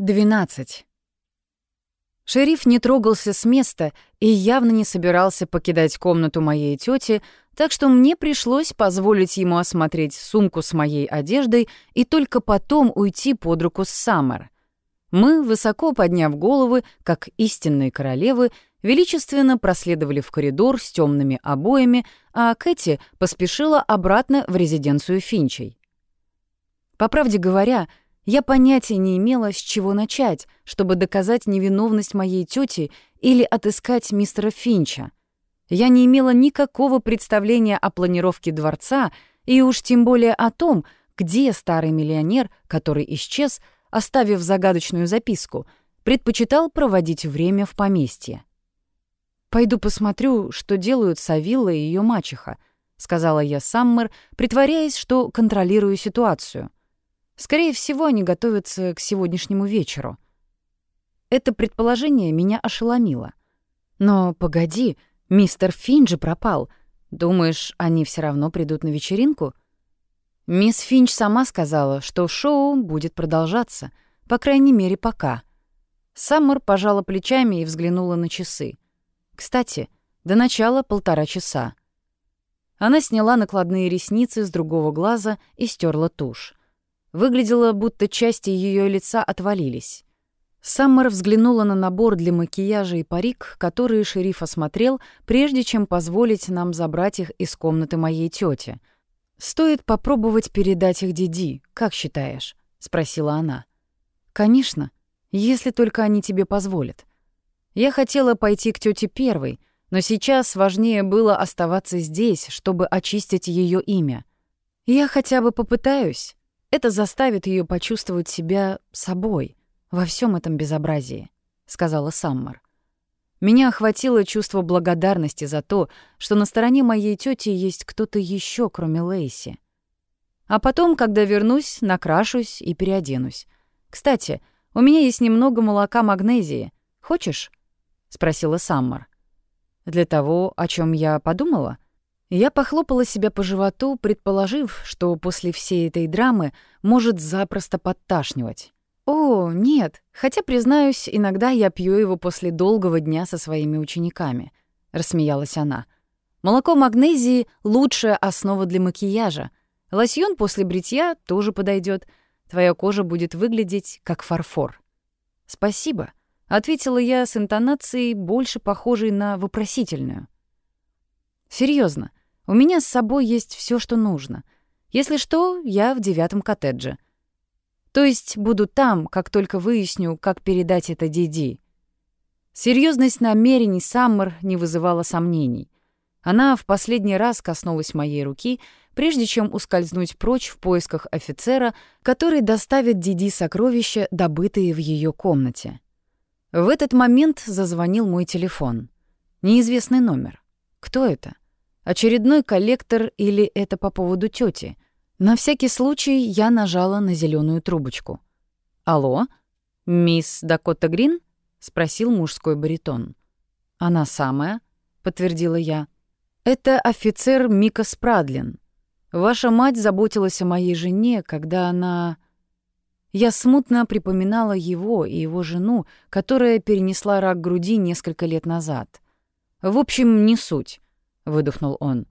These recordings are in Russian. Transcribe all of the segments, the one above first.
12. Шериф не трогался с места и явно не собирался покидать комнату моей тети, так что мне пришлось позволить ему осмотреть сумку с моей одеждой и только потом уйти под руку с Саммер. Мы, высоко подняв головы, как истинные королевы, величественно проследовали в коридор с темными обоями, а Кэти поспешила обратно в резиденцию Финчей. По правде говоря, я понятия не имела, с чего начать, чтобы доказать невиновность моей тети или отыскать мистера Финча. Я не имела никакого представления о планировке дворца и уж тем более о том, где старый миллионер, который исчез, оставив загадочную записку, предпочитал проводить время в поместье. «Пойду посмотрю, что делают Савилла и ее мачеха», — сказала я Саммер, притворяясь, что контролирую ситуацию — Скорее всего, они готовятся к сегодняшнему вечеру. Это предположение меня ошеломило. Но погоди, мистер Финч пропал. Думаешь, они все равно придут на вечеринку? Мисс Финч сама сказала, что шоу будет продолжаться, по крайней мере, пока. Саммер пожала плечами и взглянула на часы. Кстати, до начала полтора часа. Она сняла накладные ресницы с другого глаза и стерла тушь. Выглядело, будто части ее лица отвалились. Саммер взглянула на набор для макияжа и парик, которые шериф осмотрел, прежде чем позволить нам забрать их из комнаты моей тети. «Стоит попробовать передать их Диди, как считаешь?» — спросила она. «Конечно, если только они тебе позволят. Я хотела пойти к тете первой, но сейчас важнее было оставаться здесь, чтобы очистить ее имя. Я хотя бы попытаюсь». Это заставит ее почувствовать себя собой во всем этом безобразии, сказала Саммер. Меня охватило чувство благодарности за то, что на стороне моей тети есть кто-то еще, кроме Лейси. А потом, когда вернусь, накрашусь и переоденусь. Кстати, у меня есть немного молока магнезии. Хочешь? спросила Саммер. Для того, о чем я подумала, я похлопала себя по животу, предположив, что после всей этой драмы может запросто подташнивать. «О, нет, хотя, признаюсь, иногда я пью его после долгого дня со своими учениками», — рассмеялась она. «Молоко магнезии — лучшая основа для макияжа. Лосьон после бритья тоже подойдет. Твоя кожа будет выглядеть как фарфор». «Спасибо», — ответила я с интонацией, больше похожей на вопросительную. Серьезно, у меня с собой есть все, что нужно. Если что, я в девятом коттедже. То есть буду там, как только выясню, как передать это Диди. Серьезность намерений Саммер не вызывала сомнений. Она в последний раз коснулась моей руки, прежде чем ускользнуть прочь в поисках офицера, который доставит Диди сокровища, добытые в ее комнате. В этот момент зазвонил мой телефон. Неизвестный номер. Кто это? Очередной коллектор или это по поводу тети? На всякий случай я нажала на зеленую трубочку. «Алло? Мисс Дакота Грин?» — спросил мужской баритон. «Она самая», — подтвердила я. «Это офицер Мика Спрадлин. Ваша мать заботилась о моей жене, когда она...» Я смутно припоминала его и его жену, которая перенесла рак груди несколько лет назад. В общем, не суть. — выдохнул он.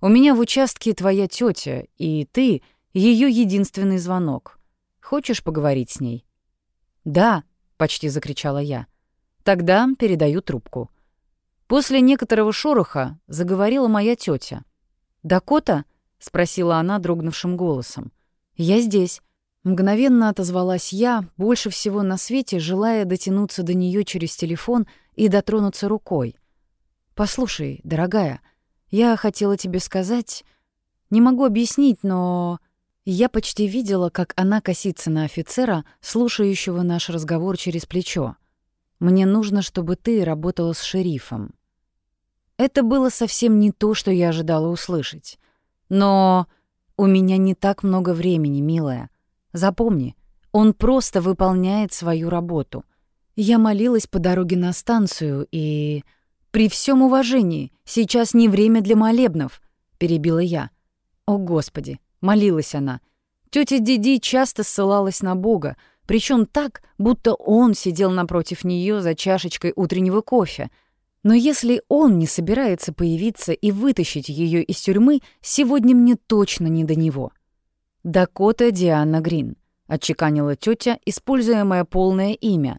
«У меня в участке твоя тетя, и ты — ее единственный звонок. Хочешь поговорить с ней?» «Да», — почти закричала я. «Тогда передаю трубку». После некоторого шороха заговорила моя тетя. «Дакота?» — спросила она дрогнувшим голосом. «Я здесь». Мгновенно отозвалась я, больше всего на свете желая дотянуться до нее через телефон и дотронуться рукой. «Послушай, дорогая, я хотела тебе сказать... Не могу объяснить, но... Я почти видела, как она косится на офицера, слушающего наш разговор через плечо. Мне нужно, чтобы ты работала с шерифом. Это было совсем не то, что я ожидала услышать. Но у меня не так много времени, милая. Запомни, он просто выполняет свою работу. Я молилась по дороге на станцию и... «При всем уважении, сейчас не время для молебнов», — перебила я. «О, Господи!» — молилась она. Тётя Диди часто ссылалась на Бога, причем так, будто он сидел напротив нее за чашечкой утреннего кофе. Но если он не собирается появиться и вытащить ее из тюрьмы, сегодня мне точно не до него. Дакота Диана Грин, отчеканила тетя, используя мое полное имя.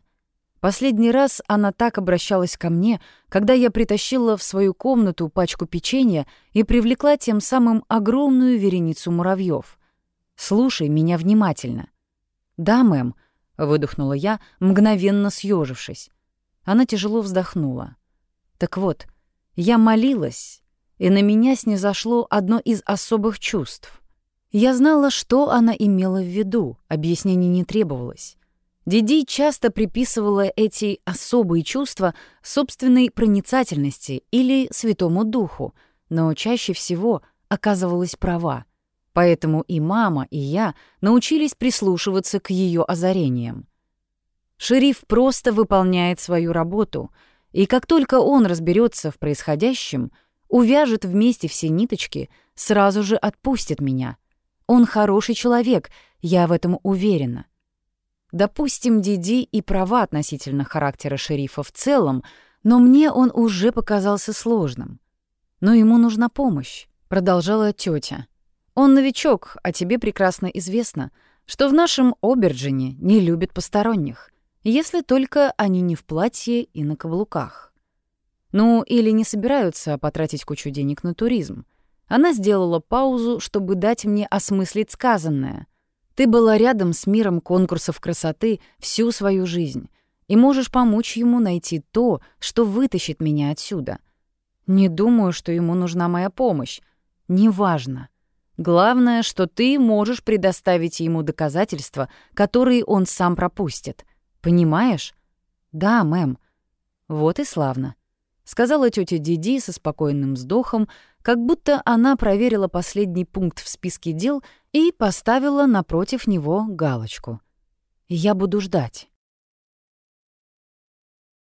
Последний раз она так обращалась ко мне, когда я притащила в свою комнату пачку печенья и привлекла тем самым огромную вереницу муравьев. Слушай меня внимательно. «Да, мэм», — выдохнула я, мгновенно съежившись. Она тяжело вздохнула. «Так вот, я молилась, и на меня снизошло одно из особых чувств. Я знала, что она имела в виду, объяснений не требовалось. Диди часто приписывала эти особые чувства собственной проницательности или святому духу, но чаще всего оказывалась права. Поэтому и мама, и я научились прислушиваться к ее озарениям. Шериф просто выполняет свою работу, и как только он разберется в происходящем, увяжет вместе все ниточки, сразу же отпустит меня. Он хороший человек, я в этом уверена. Допустим, Диди и права относительно характера шерифа в целом, но мне он уже показался сложным. Но ему нужна помощь, продолжала тетя. Он новичок, а тебе прекрасно известно, что в нашем Оберджине не любят посторонних, если только они не в платье и на каблуках. Ну, или не собираются потратить кучу денег на туризм. Она сделала паузу, чтобы дать мне осмыслить сказанное. Ты была рядом с миром конкурсов красоты всю свою жизнь и можешь помочь ему найти то, что вытащит меня отсюда. Не думаю, что ему нужна моя помощь. Неважно. Главное, что ты можешь предоставить ему доказательства, которые он сам пропустит. Понимаешь? Да, мэм. Вот и славно. Сказала тетя Диди со спокойным вздохом, как будто она проверила последний пункт в списке дел и поставила напротив него галочку. «Я буду ждать».